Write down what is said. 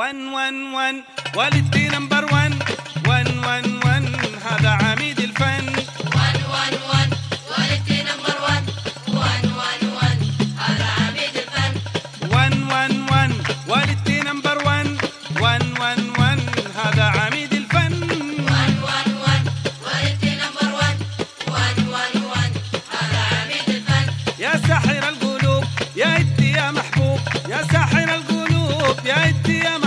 one one one والدتي number one one one one هذا عميد الفن. one one one والدتي number one one one one هذا عميد الفن. one one one والدتي number one one one one هذا عميد الفن. one one one والدتي number one one one one هذا عميد الفن. يا ساحر القلوب يا إدي يا محبوب. يا ساحر القلوب يا إدي يا